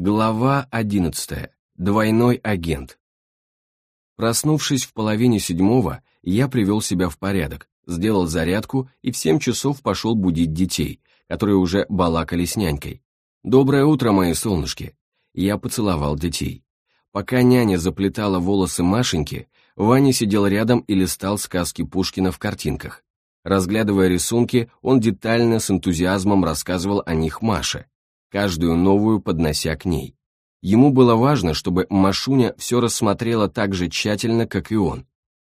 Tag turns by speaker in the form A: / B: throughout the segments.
A: Глава 11. Двойной агент. Проснувшись в половине седьмого, я привел себя в порядок, сделал зарядку и в семь часов пошел будить детей, которые уже балакали с нянькой. «Доброе утро, мои солнышки!» Я поцеловал детей. Пока няня заплетала волосы Машеньки, Ваня сидел рядом и листал сказки Пушкина в картинках. Разглядывая рисунки, он детально с энтузиазмом рассказывал о них Маше, каждую новую поднося к ней. Ему было важно, чтобы Машуня все рассмотрела так же тщательно, как и он.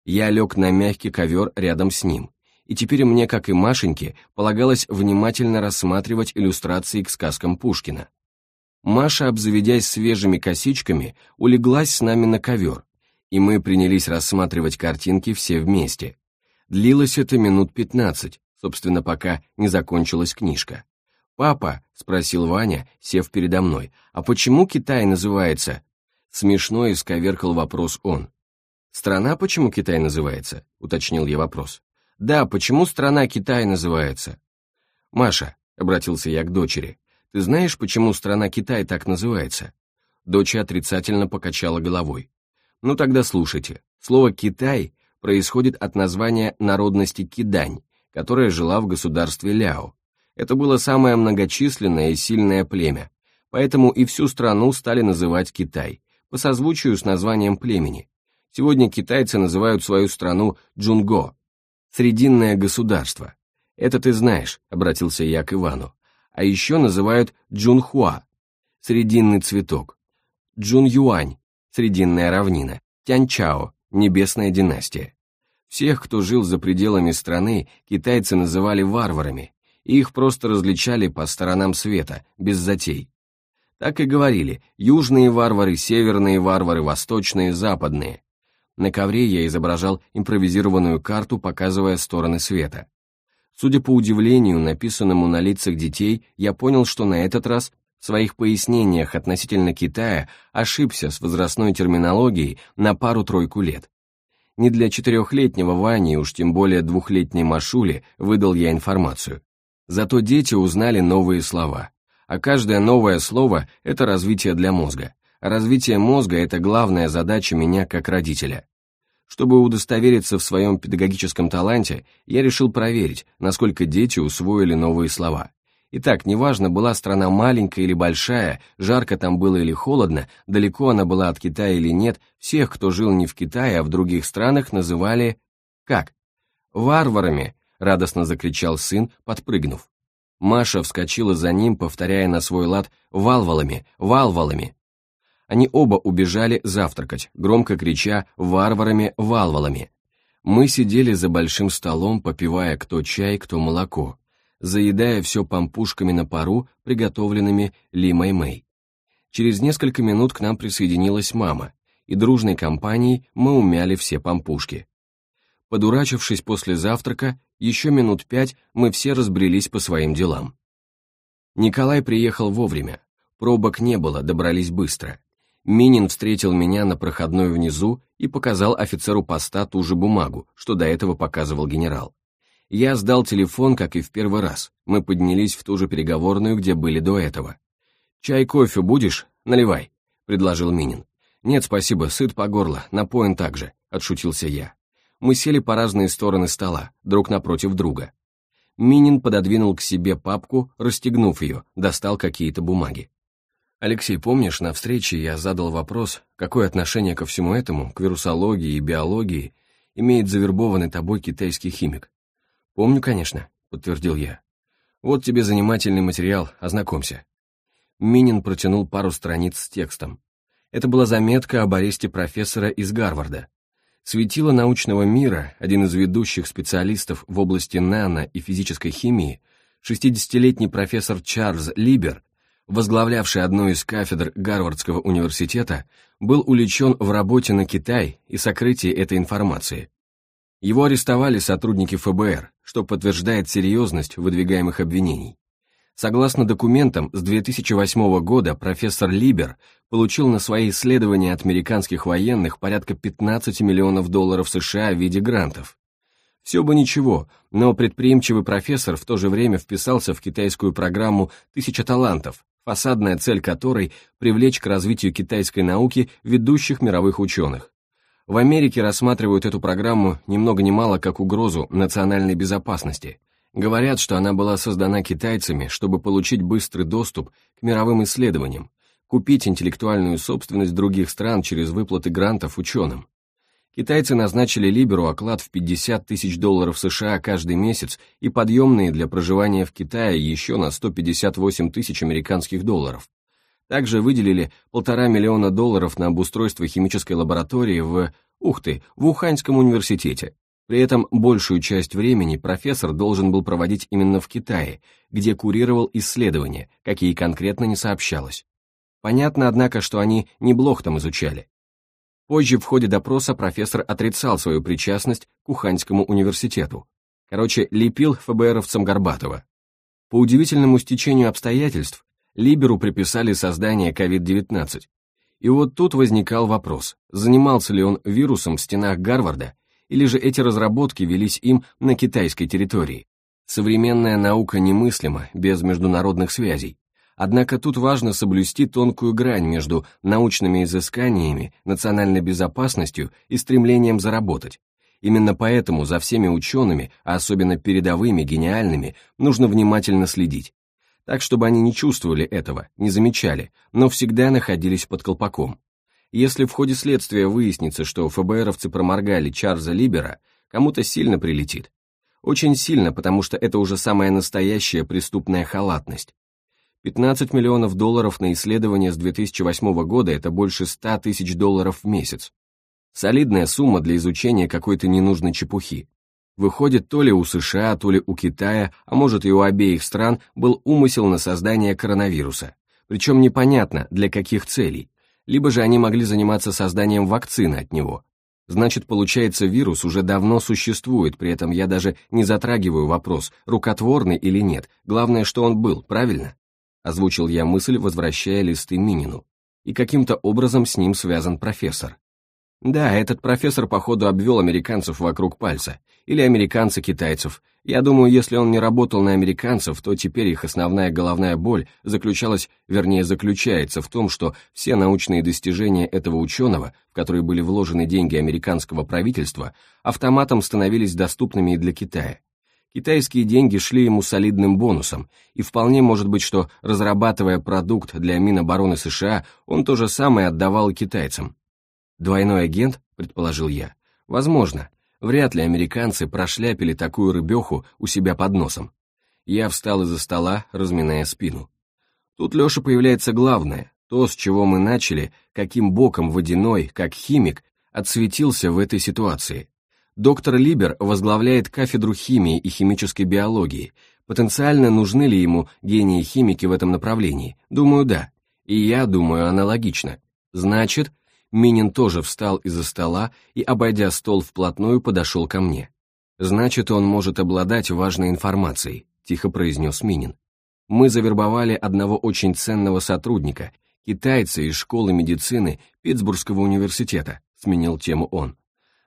A: Я лег на мягкий ковер рядом с ним, и теперь мне, как и Машеньке, полагалось внимательно рассматривать иллюстрации к сказкам Пушкина. Маша, обзаведясь свежими косичками, улеглась с нами на ковер, и мы принялись рассматривать картинки все вместе. Длилось это минут пятнадцать, собственно, пока не закончилась книжка. «Папа», — спросил Ваня, сев передо мной, «а почему Китай называется?» Смешно исковеркал вопрос он. «Страна почему Китай называется?» — уточнил я вопрос. «Да, почему страна Китай называется?» «Маша», — обратился я к дочери, «ты знаешь, почему страна Китай так называется?» Дочь отрицательно покачала головой. «Ну тогда слушайте. Слово «Китай» происходит от названия народности Кидань, которая жила в государстве Ляо, это было самое многочисленное и сильное племя, поэтому и всю страну стали называть Китай, по созвучию с названием племени. Сегодня китайцы называют свою страну Джунго, Срединное государство. Это ты знаешь, обратился я к Ивану. А еще называют Джунхуа, Срединный цветок, Джунюань, Срединная равнина, Тяньчао, Небесная династия. Всех, кто жил за пределами страны, китайцы называли варварами, их просто различали по сторонам света, без затей. Так и говорили, южные варвары, северные варвары, восточные, западные. На ковре я изображал импровизированную карту, показывая стороны света. Судя по удивлению, написанному на лицах детей, я понял, что на этот раз в своих пояснениях относительно Китая ошибся с возрастной терминологией на пару-тройку лет. Не для четырехлетнего Вани, уж тем более двухлетней Машули, выдал я информацию. Зато дети узнали новые слова. А каждое новое слово – это развитие для мозга. развитие мозга – это главная задача меня как родителя. Чтобы удостовериться в своем педагогическом таланте, я решил проверить, насколько дети усвоили новые слова. Итак, неважно, была страна маленькая или большая, жарко там было или холодно, далеко она была от Китая или нет, всех, кто жил не в Китае, а в других странах, называли... как? Варварами, — радостно закричал сын, подпрыгнув. Маша вскочила за ним, повторяя на свой лад «валвалами, валвалами». Они оба убежали завтракать, громко крича «варварами, валвалами». Мы сидели за большим столом, попивая кто чай, кто молоко, заедая все пампушками на пару, приготовленными Ли Мэй Мэй. Через несколько минут к нам присоединилась мама, и дружной компанией мы умяли все пампушки. Подурачившись после завтрака, еще минут пять мы все разбрелись по своим делам. Николай приехал вовремя, пробок не было, добрались быстро. Минин встретил меня на проходной внизу и показал офицеру поста ту же бумагу, что до этого показывал генерал. Я сдал телефон, как и в первый раз. Мы поднялись в ту же переговорную, где были до этого. «Чай, кофе будешь? Наливай», — предложил Минин. «Нет, спасибо, сыт по горло, напоен также», — отшутился я мы сели по разные стороны стола, друг напротив друга. Минин пододвинул к себе папку, расстегнув ее, достал какие-то бумаги. «Алексей, помнишь, на встрече я задал вопрос, какое отношение ко всему этому, к вирусологии и биологии, имеет завербованный тобой китайский химик?» «Помню, конечно», — подтвердил я. «Вот тебе занимательный материал, ознакомься». Минин протянул пару страниц с текстом. Это была заметка об аресте профессора из Гарварда, Светило научного мира, один из ведущих специалистов в области нано и физической химии, 60-летний профессор Чарльз Либер, возглавлявший одну из кафедр Гарвардского университета, был увлечен в работе на Китай и сокрытии этой информации. Его арестовали сотрудники ФБР, что подтверждает серьезность выдвигаемых обвинений. Согласно документам, с 2008 года профессор Либер получил на свои исследования от американских военных порядка 15 миллионов долларов США в виде грантов. Все бы ничего, но предприимчивый профессор в то же время вписался в китайскую программу «Тысяча талантов», фасадная цель которой – привлечь к развитию китайской науки ведущих мировых ученых. В Америке рассматривают эту программу ни много ни мало как угрозу национальной безопасности. Говорят, что она была создана китайцами, чтобы получить быстрый доступ к мировым исследованиям, купить интеллектуальную собственность других стран через выплаты грантов ученым. Китайцы назначили Либеру оклад в 50 тысяч долларов США каждый месяц и подъемные для проживания в Китае еще на 158 тысяч американских долларов. Также выделили полтора миллиона долларов на обустройство химической лаборатории в, ух ты, в Уханьском университете. При этом большую часть времени профессор должен был проводить именно в Китае, где курировал исследования, какие конкретно не сообщалось. Понятно, однако, что они не блох там изучали. Позже в ходе допроса профессор отрицал свою причастность к Уханьскому университету. Короче, лепил ФБРовцам Горбатова. По удивительному стечению обстоятельств, Либеру приписали создание COVID-19. И вот тут возникал вопрос, занимался ли он вирусом в стенах Гарварда, или же эти разработки велись им на китайской территории. Современная наука немыслима без международных связей. Однако тут важно соблюсти тонкую грань между научными изысканиями, национальной безопасностью и стремлением заработать. Именно поэтому за всеми учеными, а особенно передовыми, гениальными, нужно внимательно следить так чтобы они не чувствовали этого, не замечали, но всегда находились под колпаком. Если в ходе следствия выяснится, что ФБРовцы проморгали Чарльза Либера, кому-то сильно прилетит. Очень сильно, потому что это уже самая настоящая преступная халатность. 15 миллионов долларов на исследование с 2008 года – это больше 100 тысяч долларов в месяц. Солидная сумма для изучения какой-то ненужной чепухи. Выходит, то ли у США, то ли у Китая, а может и у обеих стран, был умысел на создание коронавируса. Причем непонятно, для каких целей. Либо же они могли заниматься созданием вакцины от него. Значит, получается, вирус уже давно существует, при этом я даже не затрагиваю вопрос, рукотворный или нет, главное, что он был, правильно? Озвучил я мысль, возвращая листы Минину. И каким-то образом с ним связан профессор. Да, этот профессор, походу, обвел американцев вокруг пальца. Или американцы китайцев. Я думаю, если он не работал на американцев, то теперь их основная головная боль заключалась, вернее, заключается в том, что все научные достижения этого ученого, в которые были вложены деньги американского правительства, автоматом становились доступными и для Китая. Китайские деньги шли ему солидным бонусом, и вполне может быть, что, разрабатывая продукт для Минобороны США, он то же самое отдавал китайцам. «Двойной агент?» — предположил я. «Возможно. Вряд ли американцы прошляпили такую рыбеху у себя под носом». Я встал из-за стола, разминая спину. Тут, Леша, появляется главное. То, с чего мы начали, каким боком водяной, как химик, отсветился в этой ситуации. Доктор Либер возглавляет кафедру химии и химической биологии. Потенциально нужны ли ему гении-химики в этом направлении? Думаю, да. И я думаю аналогично. Значит, Минин тоже встал из-за стола и, обойдя стол вплотную, подошел ко мне. «Значит, он может обладать важной информацией», — тихо произнес Минин. «Мы завербовали одного очень ценного сотрудника, китайца из школы медицины Питтсбургского университета», — сменил тему он.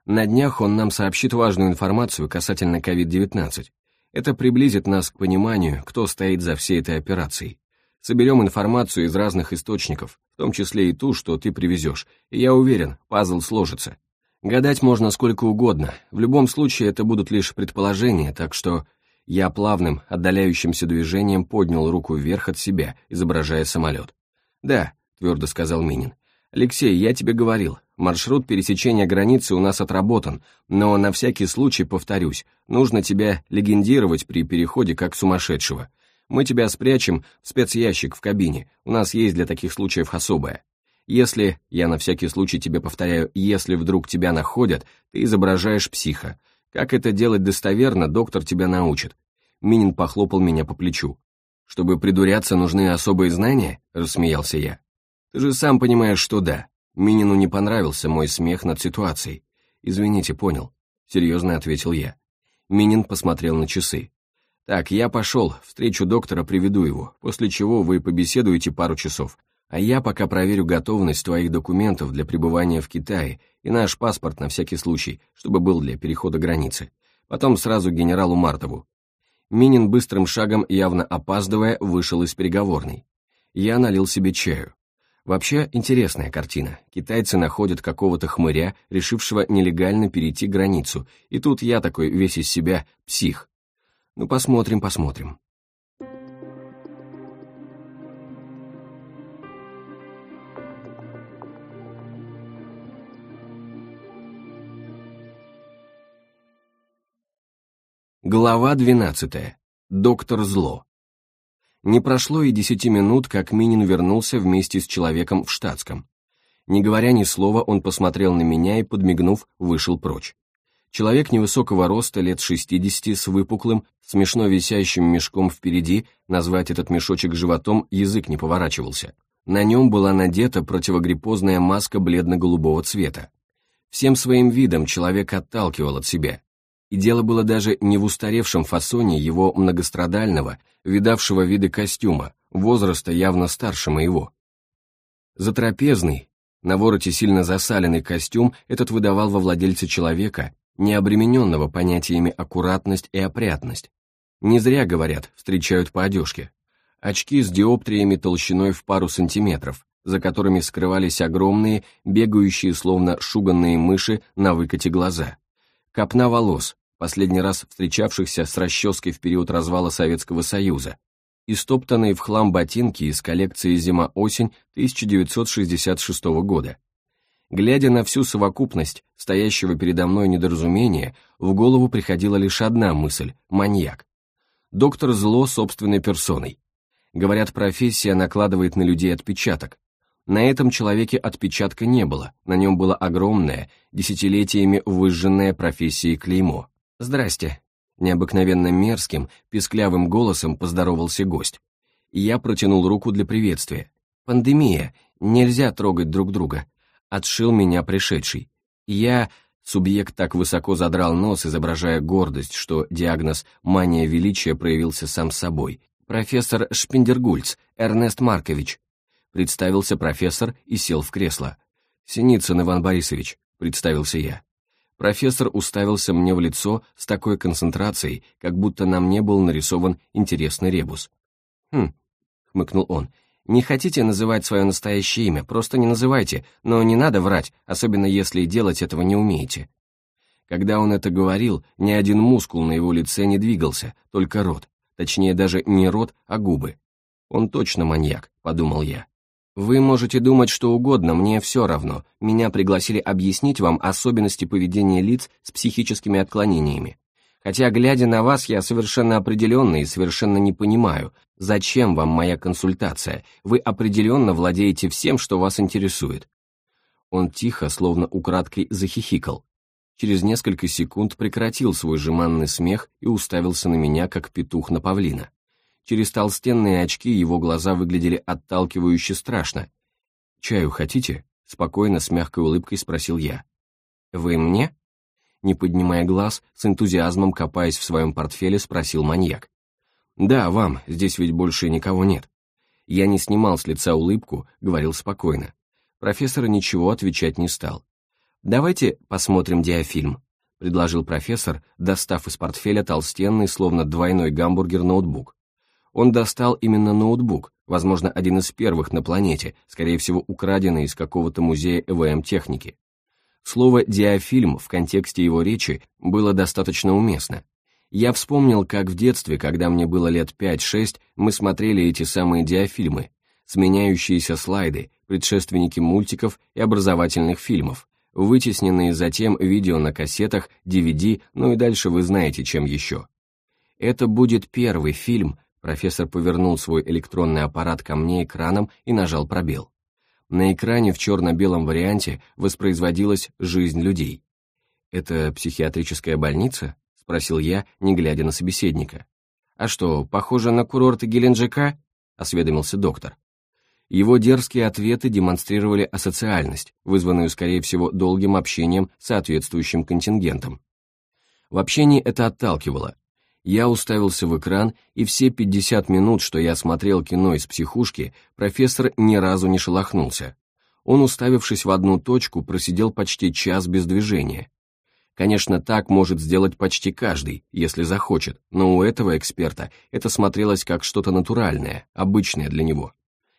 A: «На днях он нам сообщит важную информацию касательно COVID-19. Это приблизит нас к пониманию, кто стоит за всей этой операцией. Соберем информацию из разных источников, в том числе и ту, что ты привезешь, и я уверен, пазл сложится. Гадать можно сколько угодно, в любом случае это будут лишь предположения, так что я плавным, отдаляющимся движением поднял руку вверх от себя, изображая самолет. «Да», — твердо сказал Минин. «Алексей, я тебе говорил, маршрут пересечения границы у нас отработан, но на всякий случай повторюсь, нужно тебя легендировать при переходе как сумасшедшего. Мы тебя спрячем в спецящик в кабине, у нас есть для таких случаев особое. Если, я на всякий случай тебе повторяю, если вдруг тебя находят, ты изображаешь психа. Как это делать достоверно, доктор тебя научит. Минин похлопал меня по плечу. «Чтобы придуряться, нужны особые знания?» — рассмеялся я. «Ты же сам понимаешь, что да. Минину не понравился мой смех над ситуацией. Извините, понял», — серьезно ответил я. Минин посмотрел на часы. «Так, я пошел, встречу доктора, приведу его, после чего вы побеседуете пару часов, а я пока проверю готовность твоих документов для пребывания в Китае и наш паспорт на всякий случай, чтобы был для перехода границы. Потом сразу генералу Мартову». Минин быстрым шагом, явно опаздывая, вышел из переговорной. Я налил себе чаю. Вообще, интересная картина. Китайцы находят какого-то хмыря, решившего нелегально перейти границу, и тут я такой весь из себя псих. Ну, посмотрим, посмотрим. Глава 12. Доктор Зло. Не прошло и десяти минут, как Минин вернулся вместе с человеком в штатском. Не говоря ни слова, он посмотрел на меня и, подмигнув, вышел прочь. Человек невысокого роста, лет 60, с выпуклым, смешно висящим мешком впереди, назвать этот мешочек животом язык не поворачивался. На нем была надета противогриппозная маска бледно-голубого цвета. Всем своим видом человек отталкивал от себя, и дело было даже не в устаревшем фасоне его многострадального, видавшего виды костюма, возраста явно старше моего. Затрапезный, на вороте сильно засаленный костюм этот выдавал во владельце человека, не обремененного понятиями аккуратность и опрятность. Не зря, говорят, встречают по одежке. Очки с диоптриями толщиной в пару сантиметров, за которыми скрывались огромные, бегающие словно шуганные мыши на выкате глаза. Копна волос, последний раз встречавшихся с расческой в период развала Советского Союза, и стоптанные в хлам ботинки из коллекции «Зима-осень» 1966 года. Глядя на всю совокупность стоящего передо мной недоразумения, в голову приходила лишь одна мысль – маньяк. Доктор зло собственной персоной. Говорят, профессия накладывает на людей отпечаток. На этом человеке отпечатка не было, на нем было огромное, десятилетиями выжженное профессией клеймо. «Здрасте», — необыкновенно мерзким, писклявым голосом поздоровался гость. Я протянул руку для приветствия. «Пандемия, нельзя трогать друг друга», — отшил меня пришедший. Я, субъект так высоко задрал нос, изображая гордость, что диагноз «мания величия» проявился сам собой. «Профессор Шпиндергульц, Эрнест Маркович», — представился профессор и сел в кресло. «Синицын Иван Борисович», — представился я. Профессор уставился мне в лицо с такой концентрацией, как будто на мне был нарисован интересный ребус. «Хм», — хмыкнул он, — «не хотите называть свое настоящее имя, просто не называйте, но не надо врать, особенно если делать этого не умеете». Когда он это говорил, ни один мускул на его лице не двигался, только рот, точнее даже не рот, а губы. «Он точно маньяк», — подумал я. Вы можете думать что угодно, мне все равно. Меня пригласили объяснить вам особенности поведения лиц с психическими отклонениями. Хотя, глядя на вас, я совершенно определенно и совершенно не понимаю, зачем вам моя консультация. Вы определенно владеете всем, что вас интересует. Он тихо, словно украдкой, захихикал. Через несколько секунд прекратил свой жеманный смех и уставился на меня, как петух на павлина. Через толстенные очки его глаза выглядели отталкивающе страшно. «Чаю хотите?» — спокойно, с мягкой улыбкой спросил я. «Вы мне?» Не поднимая глаз, с энтузиазмом копаясь в своем портфеле, спросил маньяк. «Да, вам, здесь ведь больше никого нет». Я не снимал с лица улыбку, говорил спокойно. Профессор ничего отвечать не стал. «Давайте посмотрим диафильм», — предложил профессор, достав из портфеля толстенный, словно двойной гамбургер, ноутбук. Он достал именно ноутбук, возможно, один из первых на планете, скорее всего, украденный из какого-то музея ЭВМ-техники. Слово «диафильм» в контексте его речи было достаточно уместно. Я вспомнил, как в детстве, когда мне было лет 5-6, мы смотрели эти самые диафильмы, сменяющиеся слайды, предшественники мультиков и образовательных фильмов, вытесненные затем видео на кассетах, DVD, ну и дальше вы знаете, чем еще. Это будет первый фильм, Профессор повернул свой электронный аппарат ко мне экраном и нажал пробел. На экране в черно-белом варианте воспроизводилась жизнь людей. «Это психиатрическая больница?» — спросил я, не глядя на собеседника. «А что, похоже на курорты Геленджика?» — осведомился доктор. Его дерзкие ответы демонстрировали асоциальность, вызванную, скорее всего, долгим общением с соответствующим контингентом. В общении это отталкивало, я уставился в экран, и все 50 минут, что я смотрел кино из психушки, профессор ни разу не шелохнулся. Он, уставившись в одну точку, просидел почти час без движения. Конечно, так может сделать почти каждый, если захочет, но у этого эксперта это смотрелось как что-то натуральное, обычное для него.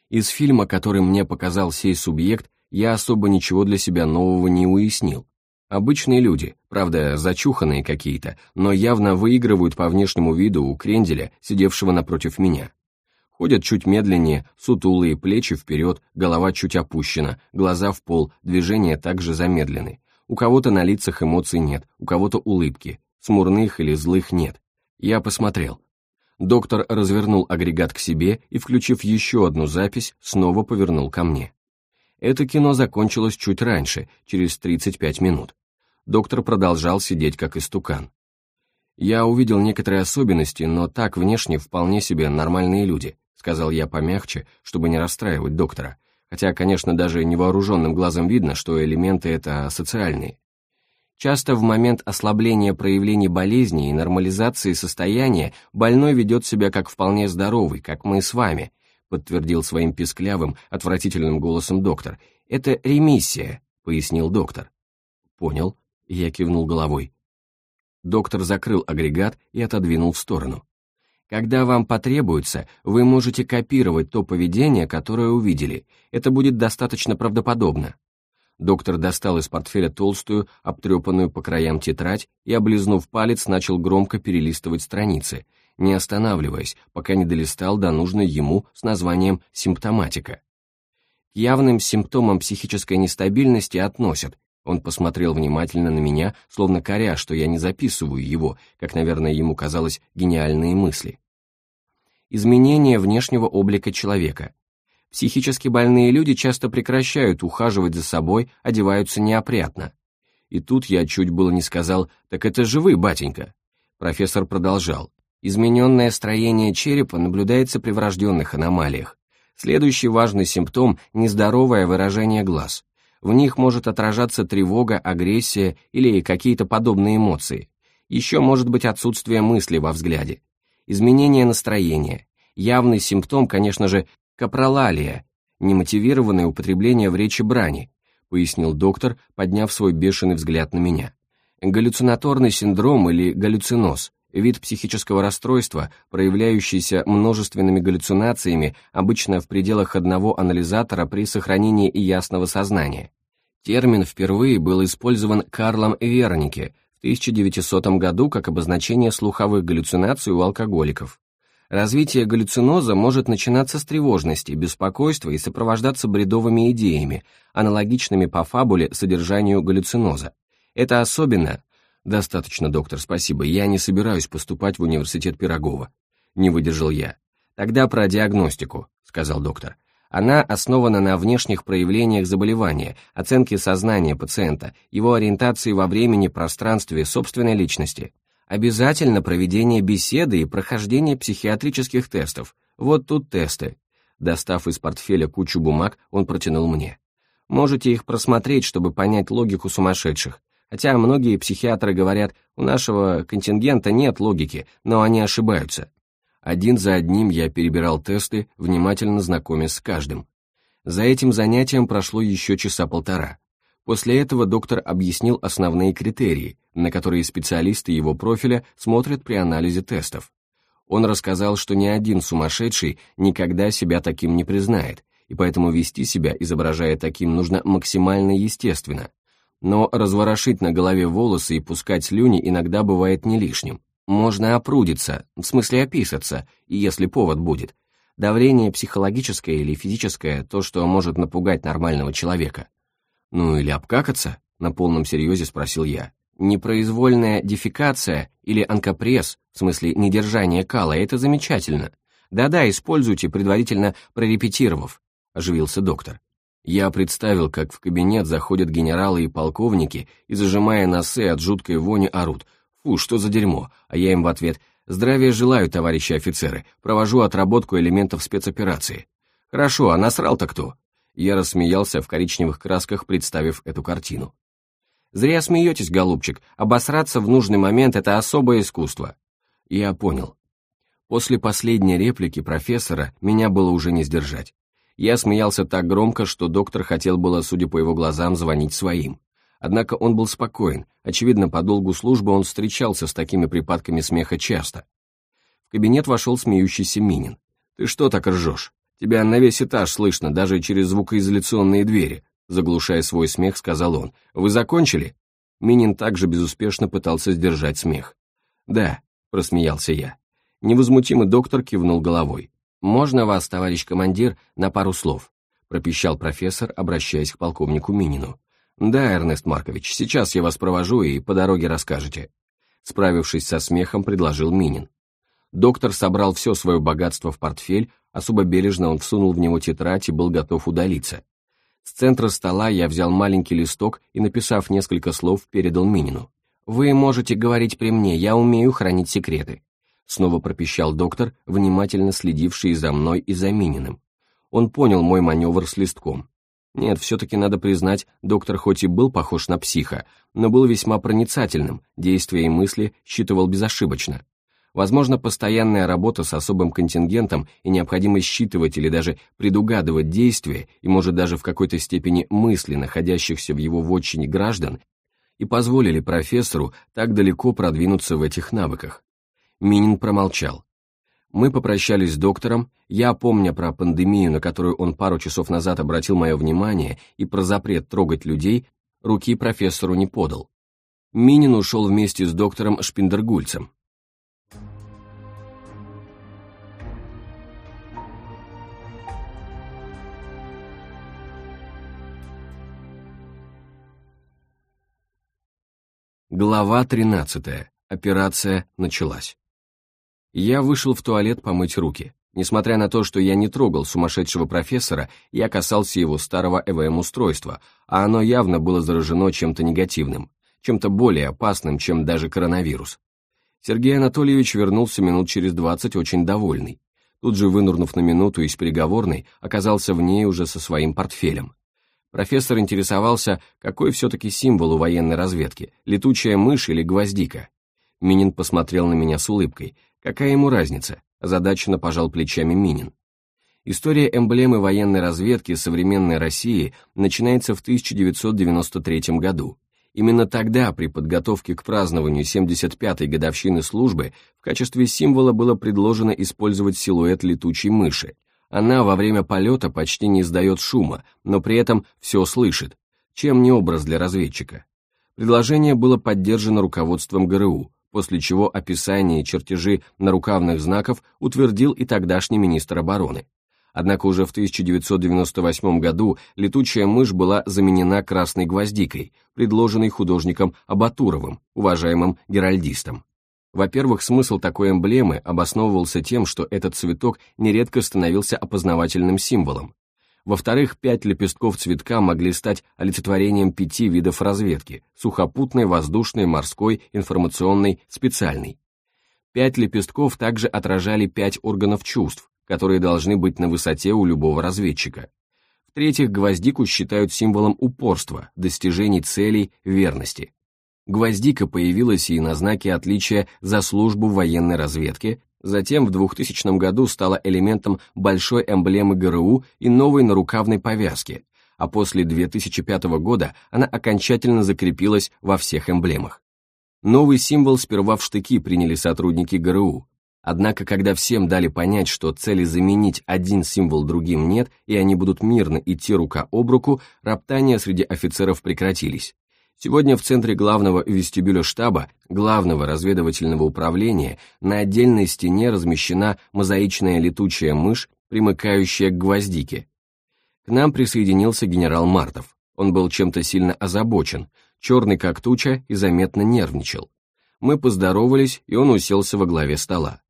A: Из фильма, который мне показал сей субъект, я особо ничего для себя нового не уяснил. Обычные люди, правда, зачуханные какие-то, но явно выигрывают по внешнему виду у кренделя, сидевшего напротив меня. Ходят чуть медленнее, сутулые, плечи вперед, голова чуть опущена, глаза в пол, движения также замедлены. У кого-то на лицах эмоций нет, у кого-то улыбки, смурных или злых нет. Я посмотрел. Доктор развернул агрегат к себе и, включив еще одну запись, снова повернул ко мне. Это кино закончилось чуть раньше, через 35 минут. Доктор продолжал сидеть как истукан. Я увидел некоторые особенности, но так внешне вполне себе нормальные люди, сказал я помягче, чтобы не расстраивать доктора, хотя, конечно, даже невооруженным глазом видно, что элементы это социальные. Часто в момент ослабления проявлений болезни и нормализации состояния больной ведет себя как вполне здоровый, как мы с вами, подтвердил своим писклявым, отвратительным голосом доктор. Это ремиссия, пояснил доктор. Понял, я кивнул головой. Доктор закрыл агрегат и отодвинул в сторону. Когда вам потребуется, вы можете копировать то поведение, которое увидели. Это будет достаточно правдоподобно. Доктор достал из портфеля толстую, обтрепанную по краям тетрадь и, облизнув палец, начал громко перелистывать страницы, не останавливаясь, пока не долистал до нужной ему с названием «симптоматика». К явным симптомам психической нестабильности относят он посмотрел внимательно на меня, словно коря, что я не записываю его, как, наверное, ему казалось, гениальные мысли. Изменение внешнего облика человека. Психически больные люди часто прекращают ухаживать за собой, одеваются неопрятно. И тут я чуть было не сказал «Так это же вы, батенька!» Профессор продолжал. Измененное строение черепа наблюдается при врожденных аномалиях. Следующий важный симптом – нездоровое выражение глаз. В них может отражаться тревога, агрессия или какие-то подобные эмоции. Еще может быть отсутствие мысли во взгляде. Изменение настроения. Явный симптом, конечно же, капролалия, немотивированное употребление в речи брани, пояснил доктор, подняв свой бешеный взгляд на меня. Галлюцинаторный синдром или галлюциноз – вид психического расстройства, проявляющийся множественными галлюцинациями, обычно в пределах одного анализатора при сохранении ясного сознания. Термин впервые был использован Карлом Вернике 1900 году как обозначение слуховых галлюцинаций у алкоголиков. Развитие галлюциноза может начинаться с тревожности, беспокойства и сопровождаться бредовыми идеями, аналогичными по фабуле содержанию галлюциноза. Это особенно... Достаточно, доктор, спасибо, я не собираюсь поступать в университет Пирогова. Не выдержал я. Тогда про диагностику, сказал доктор. Она основана на внешних проявлениях заболевания, оценке сознания пациента, его ориентации во времени, пространстве, собственной личности. Обязательно проведение беседы и прохождение психиатрических тестов. Вот тут тесты. Достав из портфеля кучу бумаг, он протянул мне. Можете их просмотреть, чтобы понять логику сумасшедших. Хотя многие психиатры говорят, у нашего контингента нет логики, но они ошибаются. Один за одним я перебирал тесты, внимательно знакомясь с каждым. За этим занятием прошло еще часа полтора. После этого доктор объяснил основные критерии, на которые специалисты его профиля смотрят при анализе тестов. Он рассказал, что ни один сумасшедший никогда себя таким не признает, и поэтому вести себя, изображая таким, нужно максимально естественно. Но разворошить на голове волосы и пускать слюни иногда бывает не лишним. Можно опрудиться, в смысле описаться, если повод будет. Давление психологическое или физическое, то, что может напугать нормального человека. Ну или обкакаться, на полном серьезе спросил я. Непроизвольная дефекация или анкопресс, в смысле недержание кала, это замечательно. Да-да, используйте, предварительно прорепетировав, оживился доктор. Я представил, как в кабинет заходят генералы и полковники и, зажимая носы от жуткой вони, орут «Фу, что за дерьмо!» А я им в ответ «Здравия желаю, товарищи офицеры, провожу отработку элементов спецоперации». «Хорошо, а насрал-то кто?» Я рассмеялся в коричневых красках, представив эту картину. «Зря смеетесь, голубчик, обосраться в нужный момент — это особое искусство». Я понял. После последней реплики профессора меня было уже не сдержать. Я смеялся так громко, что доктор хотел было, судя по его глазам, звонить своим. Однако он был спокоен, очевидно, по долгу службы он встречался с такими припадками смеха часто. В кабинет вошел смеющийся Минин. «Ты что так ржешь?» Тебя на весь этаж слышно, даже через звукоизоляционные двери», заглушая свой смех, сказал он. «Вы закончили?» Минин также безуспешно пытался сдержать смех. «Да», — просмеялся я. Невозмутимый доктор кивнул головой. «Можно вас, товарищ командир, на пару слов?» — пропищал профессор, обращаясь к полковнику Минину. «Да, Эрнест Маркович, сейчас я вас провожу и по дороге расскажете». Справившись со смехом, предложил Минин. Доктор собрал все свое богатство в портфель, особо бережно он всунул в него тетрадь и был готов удалиться. С центра стола я взял маленький листок и, написав несколько слов, передал Минину. «Вы можете говорить при мне, я умею хранить секреты», снова пропищал доктор, внимательно следивший за мной и за Мининым. Он понял мой маневр с листком. Нет, все-таки надо признать, доктор хоть и был похож на психа, но был весьма проницательным, действия и мысли считывал безошибочно. Возможно, постоянная работа с особым контингентом и необходимость считывать или даже предугадывать действия и, может, даже в какой-то степени мысли находящихся в его вотчине граждан и позволили профессору так далеко продвинуться в этих навыках. Минин промолчал. Мы попрощались с доктором, я, помня про пандемию, на которую он пару часов назад обратил мое внимание, и про запрет трогать людей, руки профессору не подал. Минин ушел вместе с доктором Шпиндергульцем. Глава 13. Операция началась. Я вышел в туалет помыть руки. Несмотря на то, что я не трогал сумасшедшего профессора, я касался его старого ЭВМ-устройства, а оно явно было заражено чем-то негативным, чем-то более опасным, чем даже коронавирус. Сергей Анатольевич вернулся минут через двадцать очень довольный. Тут же, вынурнув на минуту из переговорной, оказался в ней уже со своим портфелем. Профессор интересовался, какой все-таки символ у военной разведки, летучая мышь или гвоздика. Минин посмотрел на меня с улыбкой. Какая ему разница? Озадаченно пожал плечами Минин. История эмблемы военной разведки современной России начинается в 1993 году. Именно тогда, при подготовке к празднованию 75-й годовщины службы, в качестве символа было предложено использовать силуэт летучей мыши, она во время полета почти не издает шума, но при этом все слышит, чем не образ для разведчика. Предложение было поддержано руководством ГРУ, после чего описание и чертежи нарукавных знаков утвердил и тогдашний министр обороны. Однако уже в 1998 году летучая мышь была заменена красной гвоздикой, предложенной художником Абатуровым, уважаемым геральдистом. Во-первых, смысл такой эмблемы обосновывался тем, что этот цветок нередко становился опознавательным символом. Во-вторых, пять лепестков цветка могли стать олицетворением пяти видов разведки – сухопутной, воздушной, морской, информационной, специальной. Пять лепестков также отражали пять органов чувств, которые должны быть на высоте у любого разведчика. В-третьих, гвоздику считают символом упорства, достижений целей, верности. Гвоздика появилась и на знаке отличия за службу военной разведке, затем в 2000 году стала элементом большой эмблемы ГРУ и новой нарукавной повязки, а после 2005 года она окончательно закрепилась во всех эмблемах. Новый символ сперва в штыки приняли сотрудники ГРУ, однако когда всем дали понять, что цели заменить один символ другим нет и они будут мирно идти рука об руку, роптания среди офицеров прекратились. Сегодня в центре главного вестибюля штаба, главного разведывательного управления, на отдельной стене размещена мозаичная летучая мышь, примыкающая к гвоздике. К нам присоединился генерал Мартов. Он был чем-то сильно озабочен, черный как туча и заметно нервничал. Мы поздоровались, и он уселся во главе стола.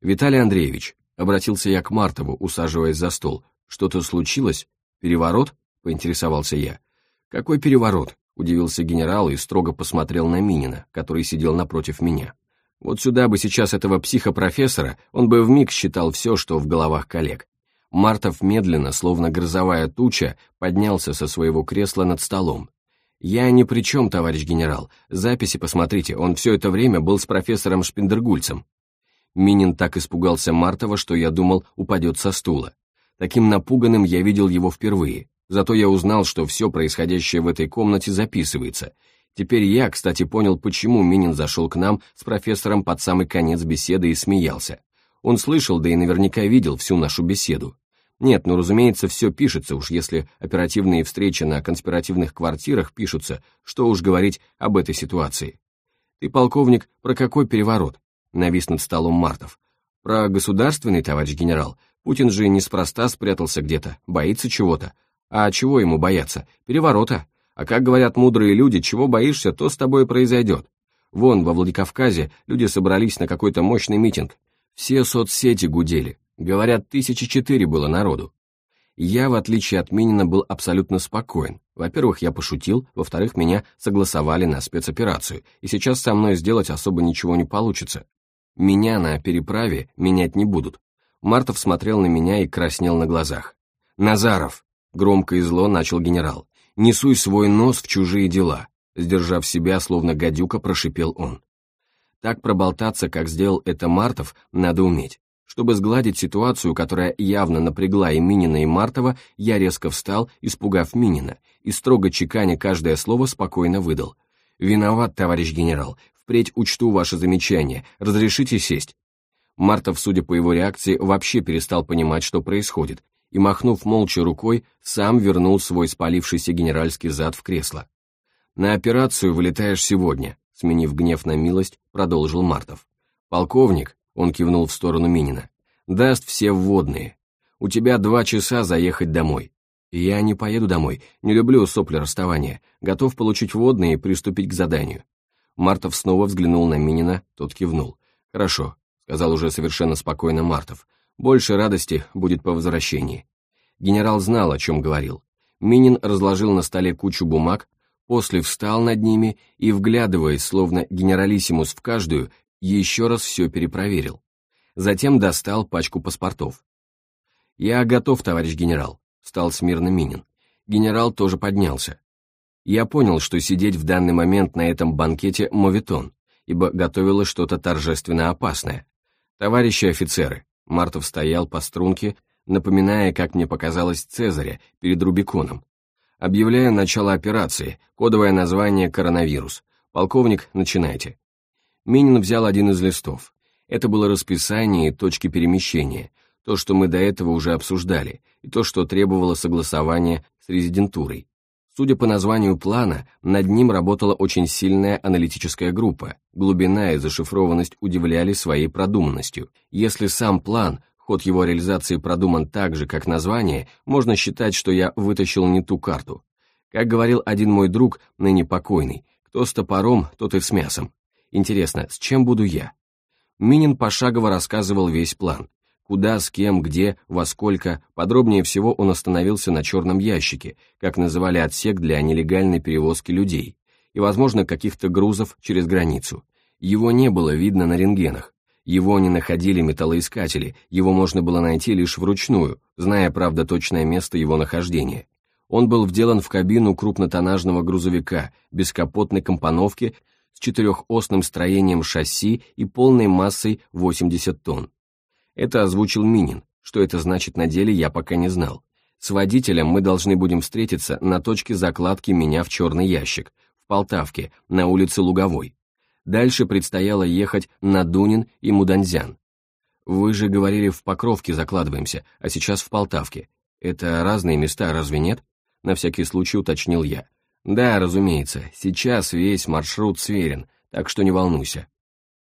A: «Виталий Андреевич», — обратился я к Мартову, усаживаясь за стол, — «что-то случилось? Переворот?» — поинтересовался я. «Какой переворот?» — удивился генерал и строго посмотрел на Минина, который сидел напротив меня. Вот сюда бы сейчас этого психопрофессора, он бы вмиг считал все, что в головах коллег. Мартов медленно, словно грозовая туча, поднялся со своего кресла над столом. «Я ни при чем, товарищ генерал. Записи посмотрите, он все это время был с профессором Шпиндергульцем». Минин так испугался Мартова, что я думал, упадет со стула. Таким напуганным я видел его впервые. Зато я узнал, что все происходящее в этой комнате записывается. Теперь я, кстати, понял, почему Минин зашел к нам с профессором под самый конец беседы и смеялся. Он слышал, да и наверняка видел всю нашу беседу. Нет, ну, разумеется, все пишется, уж если оперативные встречи на конспиративных квартирах пишутся, что уж говорить об этой ситуации. Ты, полковник, про какой переворот? Навис над столом Мартов. Про государственный, товарищ генерал. Путин же неспроста спрятался где-то, боится чего-то. А чего ему бояться? Переворота. А как говорят мудрые люди, чего боишься, то с тобой произойдет. Вон, во Владикавказе люди собрались на какой-то мощный митинг. Все соцсети гудели. Говорят, тысячи четыре было народу. Я, в отличие от Минина, был абсолютно спокоен. Во-первых, я пошутил, во-вторых, меня согласовали на спецоперацию, и сейчас со мной сделать особо ничего не получится. Меня на переправе менять не будут. Мартов смотрел на меня и краснел на глазах. «Назаров!» — громко и зло начал генерал. «Не суй свой нос в чужие дела!» Сдержав себя, словно гадюка, прошипел он. Так проболтаться, как сделал это Мартов, надо уметь. Чтобы сгладить ситуацию, которая явно напрягла и Минина, и Мартова, я резко встал, испугав Минина, и строго чеканя каждое слово спокойно выдал. «Виноват, товарищ генерал, впредь учту ваши замечания, разрешите сесть?» Мартов, судя по его реакции, вообще перестал понимать, что происходит, и, махнув молча рукой, сам вернул свой спалившийся генеральский зад в кресло. «На операцию вылетаешь сегодня», сменив гнев на милость, продолжил Мартов. «Полковник, он кивнул в сторону Минина. «Даст все вводные. У тебя два часа заехать домой. Я не поеду домой, не люблю сопли расставания, готов получить вводные и приступить к заданию». Мартов снова взглянул на Минина, тот кивнул. «Хорошо», — сказал уже совершенно спокойно Мартов. «Больше радости будет по возвращении». Генерал знал, о чем говорил. Минин разложил на столе кучу бумаг, после встал над ними и, вглядываясь, словно генералиссимус в каждую, еще раз все перепроверил. Затем достал пачку паспортов. «Я готов, товарищ генерал», — стал смирно Минин. Генерал тоже поднялся. Я понял, что сидеть в данный момент на этом банкете моветон, ибо готовилось что-то торжественно опасное. «Товарищи офицеры», — Мартов стоял по струнке, напоминая, как мне показалось, Цезаря перед Рубиконом. «Объявляю начало операции, кодовое название «Коронавирус». Полковник, начинайте». Минин взял один из листов. Это было расписание и точки перемещения, то, что мы до этого уже обсуждали, и то, что требовало согласования с резидентурой. Судя по названию плана, над ним работала очень сильная аналитическая группа, глубина и зашифрованность удивляли своей продуманностью. Если сам план, ход его реализации продуман так же, как название, можно считать, что я вытащил не ту карту. Как говорил один мой друг, ныне покойный, кто с топором, тот и с мясом. Интересно, с чем буду я? Минин пошагово рассказывал весь план. Куда, с кем, где, во сколько, подробнее всего он остановился на черном ящике, как называли отсек для нелегальной перевозки людей, и, возможно, каких-то грузов через границу. Его не было видно на рентгенах. Его не находили металлоискатели, его можно было найти лишь вручную, зная, правда, точное место его нахождения. Он был вделан в кабину крупнотоннажного грузовика, без капотной компоновки с четырехосным строением шасси и полной массой 80 тонн. Это озвучил Минин, что это значит на деле я пока не знал. С водителем мы должны будем встретиться на точке закладки меня в черный ящик, в Полтавке, на улице Луговой. Дальше предстояло ехать на Дунин и Муданзян. Вы же говорили, в Покровке закладываемся, а сейчас в Полтавке. Это разные места, разве нет? На всякий случай уточнил я. Да, разумеется, сейчас весь маршрут сверен, так что не волнуйся.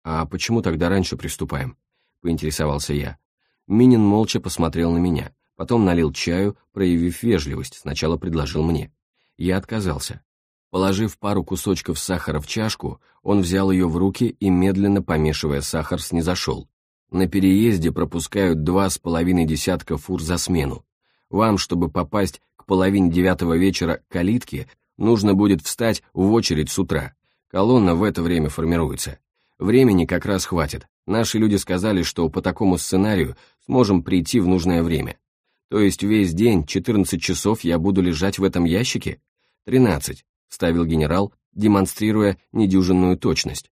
A: А почему тогда раньше приступаем? Поинтересовался я. Минин молча посмотрел на меня, потом налил чаю, проявив вежливость, сначала предложил мне. Я отказался. Положив пару кусочков сахара в чашку, он взял ее в руки и, медленно помешивая сахар, снизошел. На переезде пропускают два с половиной десятка фур за смену. Вам, чтобы попасть к половине девятого вечера к калитке, Нужно будет встать в очередь с утра. Колонна в это время формируется. Времени как раз хватит. Наши люди сказали, что по такому сценарию сможем прийти в нужное время. То есть весь день, 14 часов я буду лежать в этом ящике? 13, ставил генерал, демонстрируя недюжинную точность.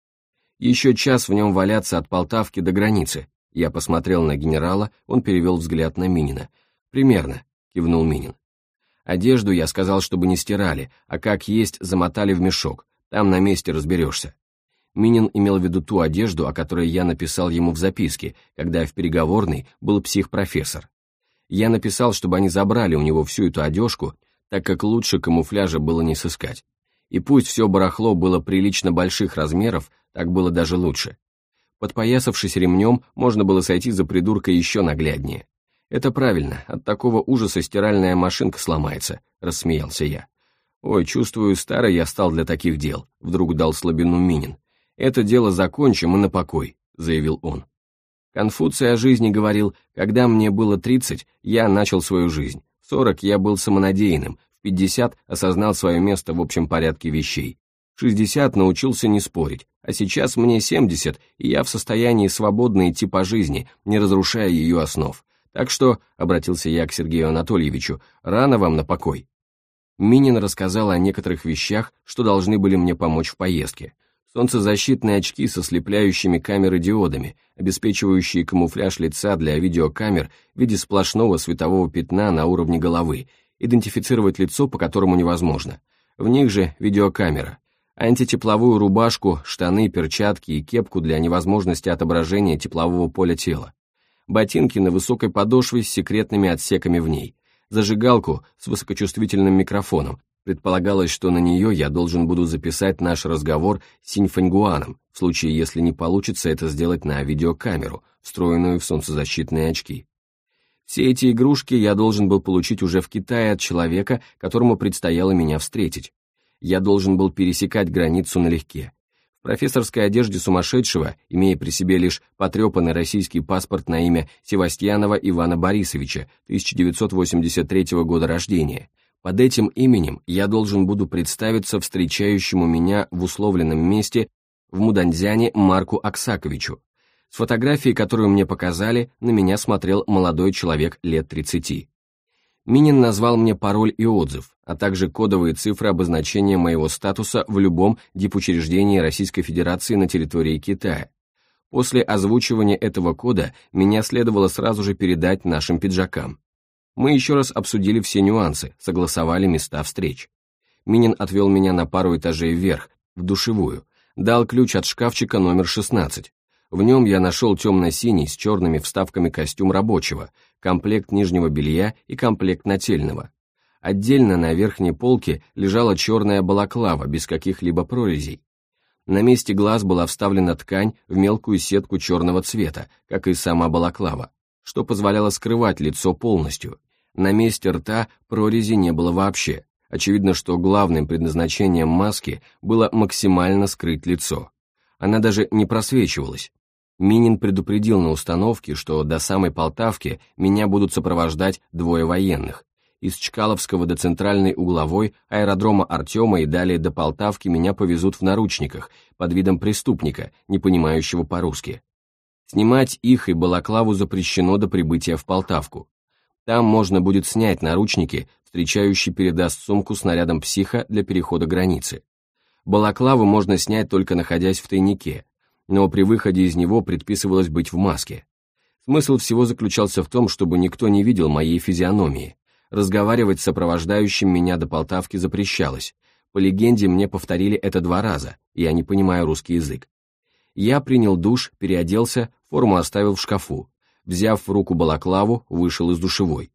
A: Еще час в нем валяться от Полтавки до границы. Я посмотрел на генерала, он перевел взгляд на Минина. «Примерно», — кивнул Минин. Одежду я сказал, чтобы не стирали, а как есть замотали в мешок, там на месте разберешься. Минин имел в виду ту одежду, о которой я написал ему в записке, когда в переговорной был психпрофессор. Я написал, чтобы они забрали у него всю эту одежку, так как лучше камуфляжа было не сыскать. И пусть все барахло было прилично больших размеров, так было даже лучше. Подпоясавшись ремнем, можно было сойти за придурка еще нагляднее. «Это правильно, от такого ужаса стиральная машинка сломается», — рассмеялся я. «Ой, чувствую, старый я стал для таких дел», — вдруг дал слабину Минин. «Это дело закончим и на покой», — заявил он. Конфуций о жизни говорил, когда мне было 30, я начал свою жизнь, в 40 я был самонадеянным, в 50 осознал свое место в общем порядке вещей, в 60 научился не спорить, а сейчас мне 70, и я в состоянии свободно идти по жизни, не разрушая ее основ. Так что, обратился я к Сергею Анатольевичу, рано вам на покой. Минин рассказал о некоторых вещах, что должны были мне помочь в поездке. Солнцезащитные очки со слепляющими камеры-диодами, обеспечивающие камуфляж лица для видеокамер в виде сплошного светового пятна на уровне головы, идентифицировать лицо, по которому невозможно. В них же видеокамера. Антитепловую рубашку, штаны, перчатки и кепку для невозможности отображения теплового поля тела. Ботинки на высокой подошве с секретными отсеками в ней зажигалку с высокочувствительным микрофоном. Предполагалось, что на нее я должен буду записать наш разговор с Синьфаньгуаном, в случае, если не получится это сделать на видеокамеру, встроенную в солнцезащитные очки. Все эти игрушки я должен был получить уже в Китае от человека, которому предстояло меня встретить. Я должен был пересекать границу налегке, в профессорской одежде сумасшедшего, имея при себе лишь потрепанный российский паспорт на имя Севастьянова Ивана Борисовича, 1983 года рождения. Под этим именем я должен буду представиться встречающему меня в условленном месте в Муданзяне Марку Аксаковичу. С фотографией, которую мне показали, на меня смотрел молодой человек лет 30. Минин назвал мне пароль и отзыв, а также кодовые цифры обозначения моего статуса в любом дипучреждении Российской Федерации на территории Китая. После озвучивания этого кода меня следовало сразу же передать нашим пиджакам. Мы еще раз обсудили все нюансы, согласовали места встреч. Минин отвел меня на пару этажей вверх, в душевую, дал ключ от шкафчика номер 16, в нем я нашел темно-синий с черными вставками костюм рабочего, комплект нижнего белья и комплект нательного. Отдельно на верхней полке лежала черная балаклава без каких-либо прорезей. На месте глаз была вставлена ткань в мелкую сетку черного цвета, как и сама балаклава, что позволяло скрывать лицо полностью. На месте рта прорези не было вообще. Очевидно, что главным предназначением маски было максимально скрыть лицо. Она даже не просвечивалась, Минин предупредил на установке, что до самой Полтавки меня будут сопровождать двое военных. Из Чкаловского до центральной угловой аэродрома Артема и далее до Полтавки меня повезут в наручниках под видом преступника, не понимающего по-русски. Снимать их и балаклаву запрещено до прибытия в Полтавку. Там можно будет снять наручники, встречающий передаст сумку с нарядом психа для перехода границы. Балаклаву можно снять только находясь в тайнике, но при выходе из него предписывалось быть в маске. Смысл всего заключался в том, чтобы никто не видел моей физиономии. Разговаривать с сопровождающим меня до Полтавки запрещалось. По легенде, мне повторили это два раза, я не понимаю русский язык. Я принял душ, переоделся, форму оставил в шкафу. Взяв в руку балаклаву, вышел из душевой.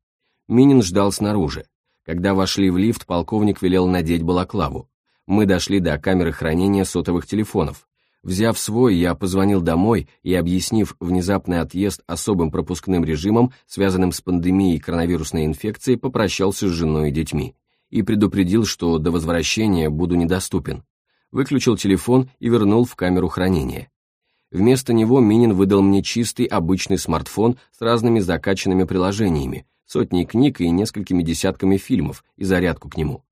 A: Минин ждал снаружи. Когда вошли в лифт, полковник велел надеть балаклаву. Мы дошли до камеры хранения сотовых телефонов. Взяв свой, я позвонил домой и, объяснив внезапный отъезд особым пропускным режимом, связанным с пандемией коронавирусной инфекции, попрощался с женой и детьми и предупредил, что до возвращения буду недоступен. Выключил телефон и вернул в камеру хранения. Вместо него Минин выдал мне чистый обычный смартфон с разными закачанными приложениями, сотней книг и несколькими десятками фильмов и зарядку к нему.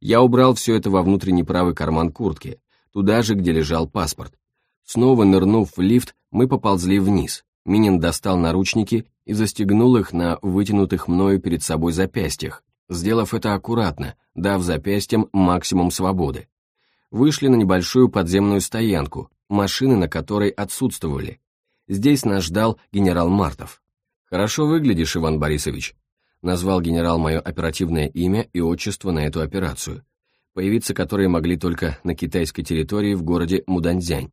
A: Я убрал все это во внутренний правый карман куртки, туда же, где лежал паспорт. Снова нырнув в лифт, мы поползли вниз. Минин достал наручники и застегнул их на вытянутых мною перед собой запястьях, сделав это аккуратно, дав запястьям максимум свободы. Вышли на небольшую подземную стоянку, машины на которой отсутствовали. Здесь нас ждал генерал Мартов. «Хорошо выглядишь, Иван Борисович», назвал генерал мое оперативное имя и отчество на эту операцию появиться которые могли только на китайской территории в городе Муданзянь.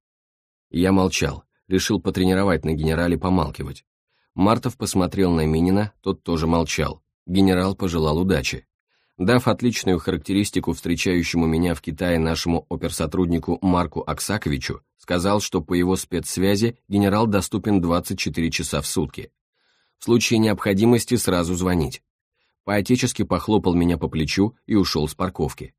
A: Я молчал, решил потренировать на генерале помалкивать. Мартов посмотрел на Минина, тот тоже молчал. Генерал пожелал удачи. Дав отличную характеристику встречающему меня в Китае нашему оперсотруднику Марку Аксаковичу, сказал, что по его спецсвязи генерал доступен 24 часа в сутки. В случае необходимости сразу звонить. Поотечески похлопал меня по плечу и ушел с парковки.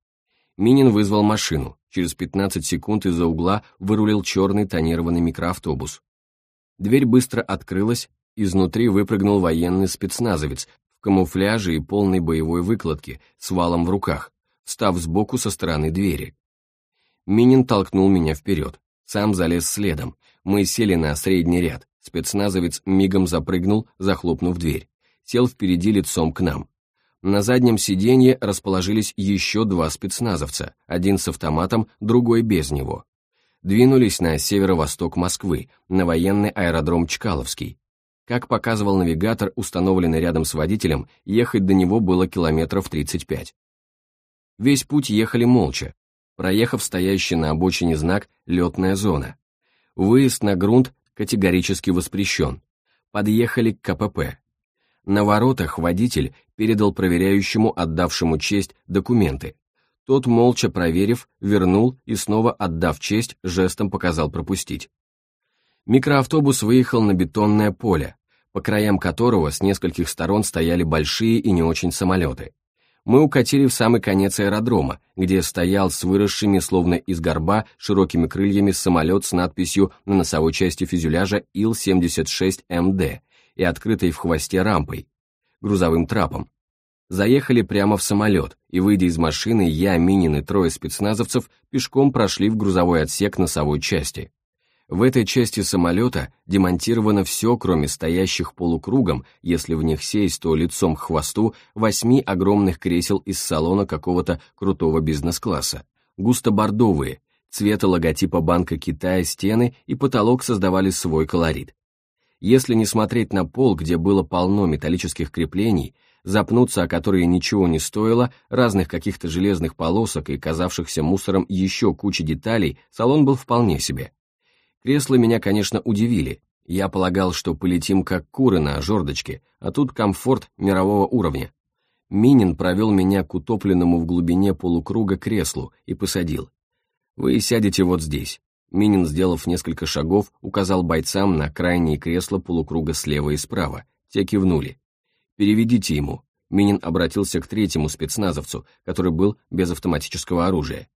A: Минин вызвал машину. Через 15 секунд из-за угла вырулил черный тонированный микроавтобус. Дверь быстро открылась, изнутри выпрыгнул военный спецназовец в камуфляже и полной боевой выкладке, с валом в руках, встав сбоку со стороны двери. Минин толкнул меня вперед, сам залез следом. Мы сели на средний ряд. Спецназовец мигом запрыгнул, захлопнув дверь. Сел впереди лицом к нам. На заднем сиденье расположились еще два спецназовца, один с автоматом, другой без него. Двинулись на северо-восток Москвы, на военный аэродром Чкаловский. Как показывал навигатор, установленный рядом с водителем, ехать до него было километров 35. Весь путь ехали молча, проехав стоящий на обочине знак «Летная зона». Выезд на грунт категорически воспрещен. Подъехали к КПП. На воротах водитель передал проверяющему, отдавшему честь, документы. Тот, молча проверив, вернул и снова, отдав честь, жестом показал пропустить. Микроавтобус выехал на бетонное поле, по краям которого с нескольких сторон стояли большие и не очень самолеты. Мы укатили в самый конец аэродрома, где стоял с выросшими, словно из горба, широкими крыльями самолет с надписью на носовой части фюзеляжа Ил-76МД и открытой в хвосте рампой, грузовым трапом. Заехали прямо в самолет, и, выйдя из машины, я, Минин и трое спецназовцев пешком прошли в грузовой отсек носовой части. В этой части самолета демонтировано все, кроме стоящих полукругом, если в них сесть, то лицом к хвосту, восьми огромных кресел из салона какого-то крутого бизнес-класса. Густо-бордовые, цвета логотипа Банка Китая стены и потолок создавали свой колорит. Если не смотреть на пол, где было полно металлических креплений, запнуться о которые ничего не стоило, разных каких-то железных полосок и казавшихся мусором еще кучи деталей, салон был вполне себе. Кресла меня, конечно, удивили. Я полагал, что полетим как куры на жердочке, а тут комфорт мирового уровня. Минин провел меня к утопленному в глубине полукруга креслу и посадил. «Вы сядете вот здесь. Минин, сделав несколько шагов, указал бойцам на крайние кресла полукруга слева и справа. Те кивнули. «Переведите ему». Минин обратился к третьему спецназовцу, который был без автоматического оружия.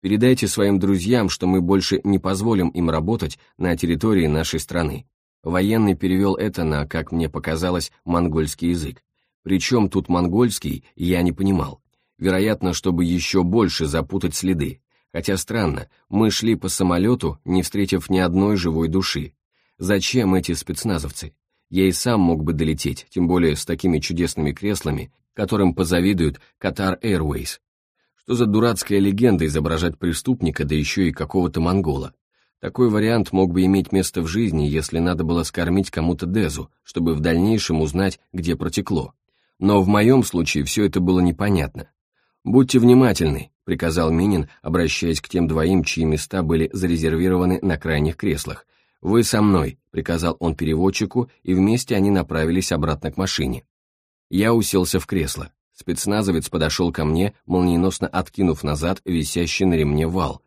A: «Передайте своим друзьям, что мы больше не позволим им работать на территории нашей страны». Военный перевел это на, как мне показалось, монгольский язык. Причем тут монгольский я не понимал. Вероятно, чтобы еще больше запутать следы. Хотя странно, мы шли по самолету, не встретив ни одной живой души. Зачем эти спецназовцы? Я и сам мог бы долететь, тем более с такими чудесными креслами, которым позавидуют Qatar Airways. Что за дурацкая легенда изображать преступника, да еще и какого-то монгола? Такой вариант мог бы иметь место в жизни, если надо было скормить кому-то Дезу, чтобы в дальнейшем узнать, где протекло. Но в моем случае все это было непонятно. «Будьте внимательны», — приказал Минин, обращаясь к тем двоим, чьи места были зарезервированы на крайних креслах. «Вы со мной», — приказал он переводчику, и вместе они направились обратно к машине. Я уселся в кресло. Спецназовец подошел ко мне, молниеносно откинув назад висящий на ремне вал.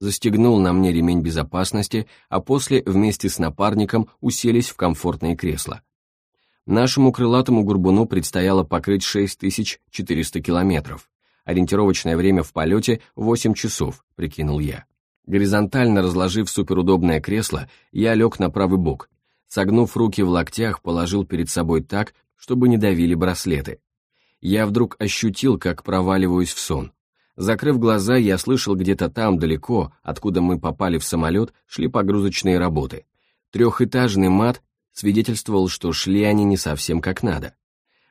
A: Застегнул на мне ремень безопасности, а после вместе с напарником уселись в комфортные кресла. Нашему крылатому горбуну предстояло покрыть 6400 километров. Ориентировочное время в полете 8 часов, прикинул я. Горизонтально разложив суперудобное кресло, я лег на правый бок. Согнув руки в локтях, положил перед собой так, чтобы не давили браслеты. Я вдруг ощутил, как проваливаюсь в сон. Закрыв глаза, я слышал где-то там, далеко, откуда мы попали в самолет, шли погрузочные работы. Трехэтажный мат свидетельствовал, что шли они не совсем как надо.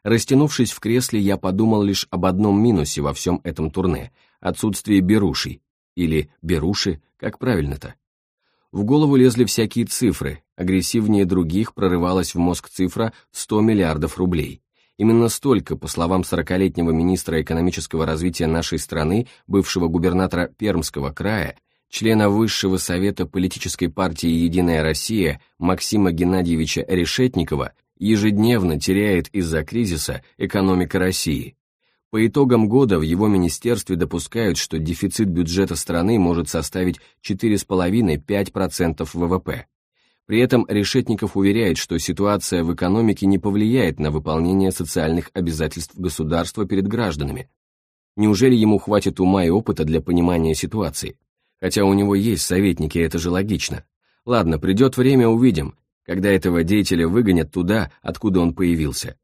A: Растянувшись в кресле, я подумал лишь об одном минусе во всем этом турне – отсутствие берушей. Или беруши, как правильно-то? В голову лезли всякие цифры, агрессивнее других прорывалась в мозг цифра 100 миллиардов рублей. Именно столько, по словам 40-летнего министра экономического развития нашей страны, бывшего губернатора Пермского края, члена Высшего совета политической партии «Единая Россия» Максима Геннадьевича Решетникова, Ежедневно теряет из-за кризиса экономика России. По итогам года в его министерстве допускают, что дефицит бюджета страны может составить 4,5-5% ВВП. При этом Решетников уверяет, что ситуация в экономике не повлияет на выполнение социальных обязательств государства перед гражданами. Неужели ему хватит ума и опыта для понимания ситуации? Хотя у него есть советники, это же логично. Ладно, придет время, увидим, когда этого деятеля выгонят туда, откуда он появился.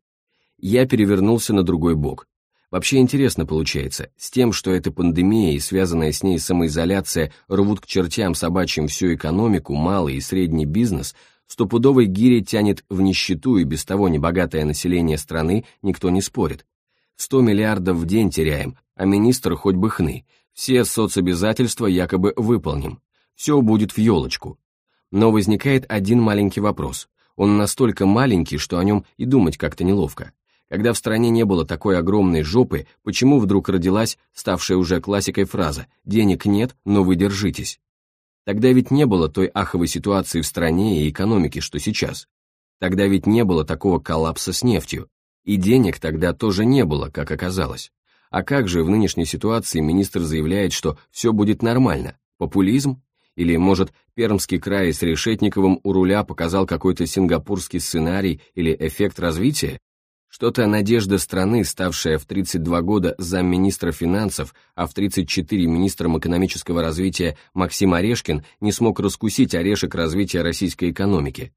A: Я перевернулся на другой бок. Вообще интересно получается, с тем, что эта пандемия и связанная с ней самоизоляция рвут к чертям собачьим всю экономику, малый и средний бизнес, стопудовой гири тянет в нищету и без того небогатое население страны никто не спорит. 100 миллиардов в день теряем, а министр хоть бы хны, все соцобязательства якобы выполним, все будет в елочку. Но возникает один маленький вопрос. Он настолько маленький, что о нем и думать как-то неловко. Когда в стране не было такой огромной жопы, почему вдруг родилась ставшая уже классикой фраза «денег нет, но вы держитесь»? Тогда ведь не было той аховой ситуации в стране и экономике, что сейчас. Тогда ведь не было такого коллапса с нефтью. И денег тогда тоже не было, как оказалось. А как же в нынешней ситуации министр заявляет, что все будет нормально? Популизм? Или, может, Пермский край с Решетниковым у руля показал какой-то сингапурский сценарий или эффект развития? Что-то надежда страны, ставшая в 32 года замминистра финансов, а в 34 министром экономического развития Максим Орешкин не смог раскусить орешек развития российской экономики.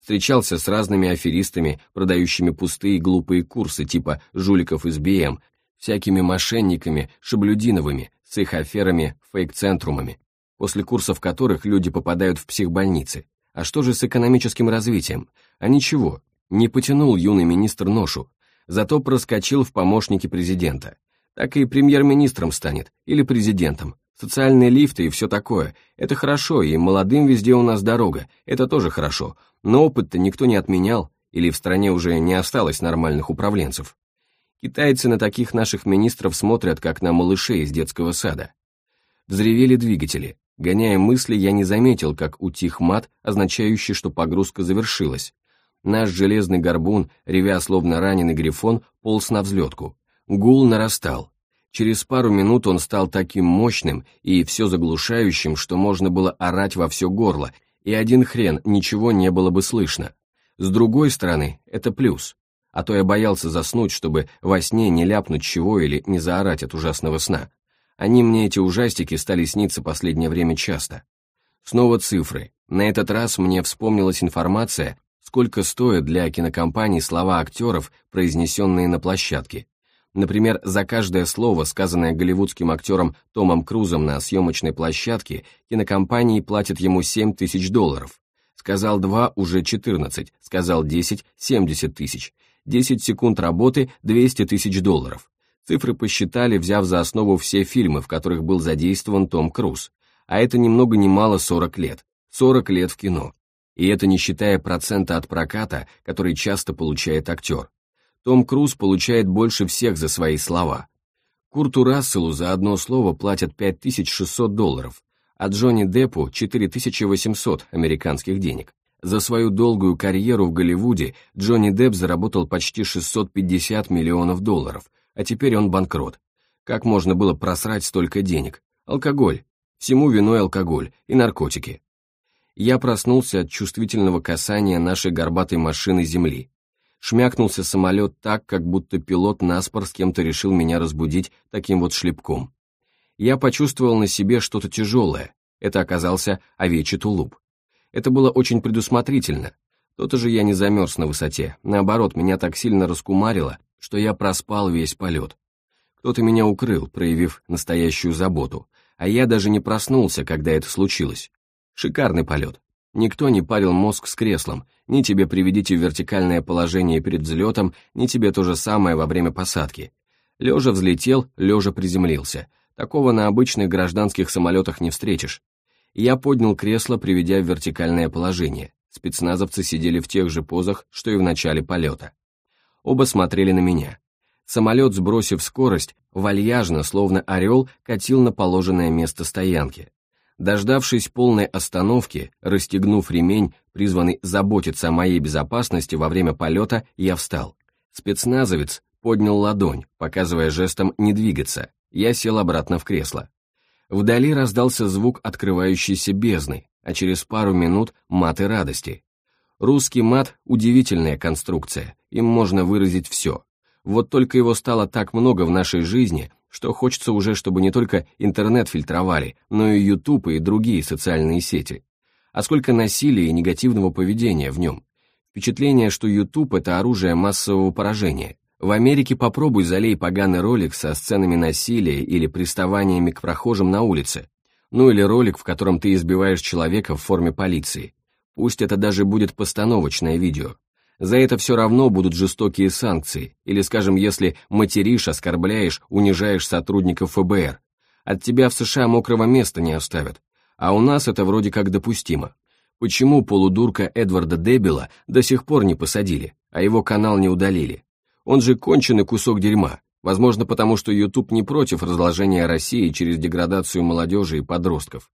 A: Встречался с разными аферистами, продающими пустые глупые курсы типа жуликов из БМ, всякими мошенниками, шаблюдиновыми, с их аферами, фейк-центрумами, после курсов которых люди попадают в психбольницы. А что же с экономическим развитием? А ничего, не потянул юный министр ношу, зато проскочил в помощники президента. Так и премьер-министром станет, или президентом. Социальные лифты и все такое. Это хорошо, и молодым везде у нас дорога. Это тоже хорошо. Но опыт-то никто не отменял, или в стране уже не осталось нормальных управленцев. Китайцы на таких наших министров смотрят, как на малышей из детского сада. Взревели двигатели. Гоняя мысли, я не заметил, как утих мат, означающий, что погрузка завершилась, Наш железный горбун, ревя словно раненый грифон, полз на взлетку. Гул нарастал. Через пару минут он стал таким мощным и все заглушающим, что можно было орать во все горло, и один хрен ничего не было бы слышно. С другой стороны, это плюс. А то я боялся заснуть, чтобы во сне не ляпнуть чего или не заорать от ужасного сна. Они мне, эти ужастики, стали сниться последнее время часто. Снова цифры. На этот раз мне вспомнилась информация, сколько стоят для кинокомпаний слова актеров, произнесенные на площадке. Например, за каждое слово, сказанное голливудским актером Томом Крузом на съемочной площадке, кинокомпании платят ему 7 тысяч долларов. Сказал 2 – уже 14, сказал 10 – 70 тысяч. 10 секунд работы – 200 тысяч долларов. Цифры посчитали, взяв за основу все фильмы, в которых был задействован Том Круз. А это ни много ни мало 40 лет. 40 лет в кино. И это не считая процента от проката, который часто получает актер. Том Круз получает больше всех за свои слова. Курту Расселу за одно слово платят 5600 долларов, а Джонни Деппу 4800 американских денег. За свою долгую карьеру в Голливуде Джонни Депп заработал почти 650 миллионов долларов, а теперь он банкрот. Как можно было просрать столько денег? Алкоголь. Всему виной алкоголь и наркотики я проснулся от чувствительного касания нашей горбатой машины земли. Шмякнулся самолет так, как будто пилот наспор с кем-то решил меня разбудить таким вот шлепком. Я почувствовал на себе что-то тяжелое. Это оказался овечий тулуп. Это было очень предусмотрительно. То-то же я не замерз на высоте. Наоборот, меня так сильно раскумарило, что я проспал весь полет. Кто-то меня укрыл, проявив настоящую заботу, а я даже не проснулся, когда это случилось. Шикарный полет. Никто не парил мозг с креслом, ни тебе приведите в вертикальное положение перед взлетом, ни тебе то же самое во время посадки. Лежа взлетел, лежа приземлился. Такого на обычных гражданских самолетах не встретишь. Я поднял кресло, приведя в вертикальное положение. Спецназовцы сидели в тех же позах, что и в начале полета. Оба смотрели на меня. Самолет, сбросив скорость, вальяжно, словно орел, катил на положенное место стоянки. Дождавшись полной остановки, расстегнув ремень, призванный заботиться о моей безопасности во время полета, я встал. Спецназовец поднял ладонь, показывая жестом не двигаться. Я сел обратно в кресло. Вдали раздался звук открывающейся бездны, а через пару минут мат и радости. Русский мат – удивительная конструкция, им можно выразить все. Вот только его стало так много в нашей жизни, что хочется уже, чтобы не только интернет фильтровали, но и YouTube и другие социальные сети. А сколько насилия и негативного поведения в нем. Впечатление, что YouTube – это оружие массового поражения. В Америке попробуй залей поганый ролик со сценами насилия или приставаниями к прохожим на улице. Ну или ролик, в котором ты избиваешь человека в форме полиции. Пусть это даже будет постановочное видео. За это все равно будут жестокие санкции, или, скажем, если материшь, оскорбляешь, унижаешь сотрудников ФБР. От тебя в США мокрого места не оставят, а у нас это вроде как допустимо. Почему полудурка Эдварда Дебила до сих пор не посадили, а его канал не удалили? Он же конченый кусок дерьма, возможно потому, что YouTube не против разложения России через деградацию молодежи и подростков.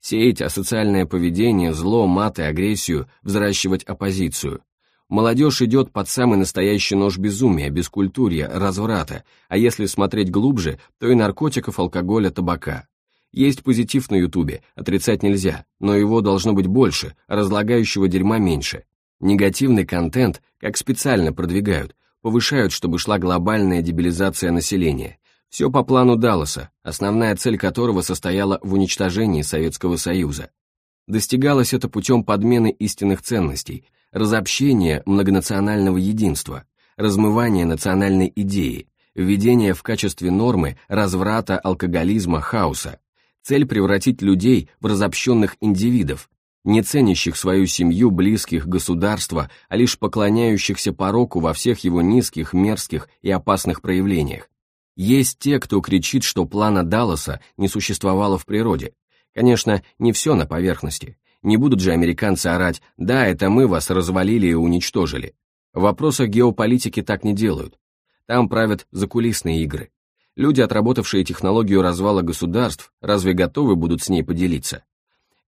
A: Сеять асоциальное поведение, зло, мат и агрессию, взращивать оппозицию, Молодежь идет под самый настоящий нож безумия, бескультурья, разврата, а если смотреть глубже, то и наркотиков, алкоголя, табака. Есть позитив на ютубе, отрицать нельзя, но его должно быть больше, разлагающего дерьма меньше. Негативный контент, как специально продвигают, повышают, чтобы шла глобальная дебилизация населения. Все по плану Далласа, основная цель которого состояла в уничтожении Советского Союза. Достигалось это путем подмены истинных ценностей – разобщение многонационального единства, размывание национальной идеи, введение в качестве нормы разврата, алкоголизма, хаоса. Цель превратить людей в разобщенных индивидов, не ценящих свою семью, близких, государства, а лишь поклоняющихся пороку во всех его низких, мерзких и опасных проявлениях. Есть те, кто кричит, что плана Далласа не существовало в природе. Конечно, не все на поверхности. Не будут же американцы орать «да, это мы вас развалили и уничтожили». В вопросах геополитики так не делают. Там правят закулисные игры. Люди, отработавшие технологию развала государств, разве готовы будут с ней поделиться?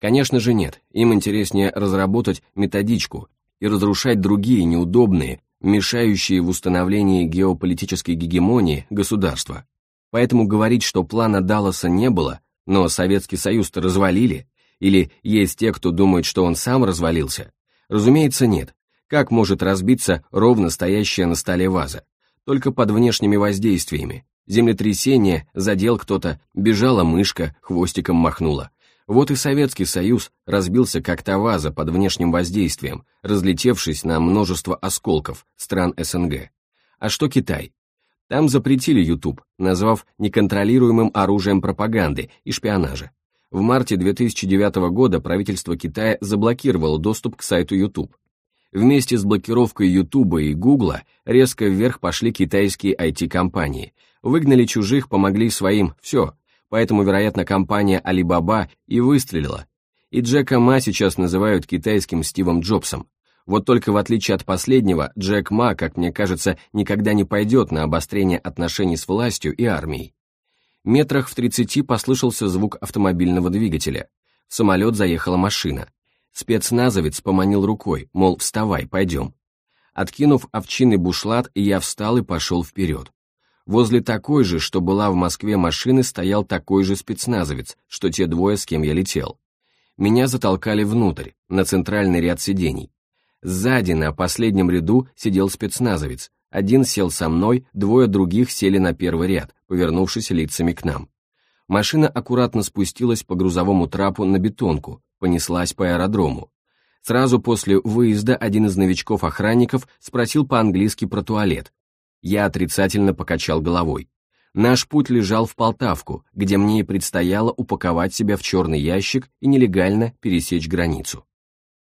A: Конечно же нет, им интереснее разработать методичку и разрушать другие неудобные, мешающие в установлении геополитической гегемонии государства. Поэтому говорить, что плана Далласа не было, но Советский Союз-то развалили, или есть те, кто думает, что он сам развалился? Разумеется, нет. Как может разбиться ровно стоящая на столе ваза? Только под внешними воздействиями. Землетрясение, задел кто-то, бежала мышка, хвостиком махнула. Вот и Советский Союз разбился как та ваза под внешним воздействием, разлетевшись на множество осколков стран СНГ. А что Китай? Там запретили YouTube, назвав неконтролируемым оружием пропаганды и шпионажа. В марте 2009 года правительство Китая заблокировало доступ к сайту YouTube. Вместе с блокировкой YouTube и Google резко вверх пошли китайские IT-компании. Выгнали чужих, помогли своим, все. Поэтому, вероятно, компания Alibaba и выстрелила. И Джека Ма сейчас называют китайским Стивом Джобсом. Вот только в отличие от последнего, Джек Ма, как мне кажется, никогда не пойдет на обострение отношений с властью и армией. Метрах в тридцати послышался звук автомобильного двигателя. В самолет заехала машина. Спецназовец поманил рукой, мол, вставай, пойдем. Откинув овчинный бушлат, я встал и пошел вперед. Возле такой же, что была в Москве машины, стоял такой же спецназовец, что те двое, с кем я летел. Меня затолкали внутрь, на центральный ряд сидений. Сзади, на последнем ряду, сидел спецназовец, один сел со мной, двое других сели на первый ряд, повернувшись лицами к нам. Машина аккуратно спустилась по грузовому трапу на бетонку, понеслась по аэродрому. Сразу после выезда один из новичков-охранников спросил по-английски про туалет. Я отрицательно покачал головой. Наш путь лежал в Полтавку, где мне и предстояло упаковать себя в черный ящик и нелегально пересечь границу.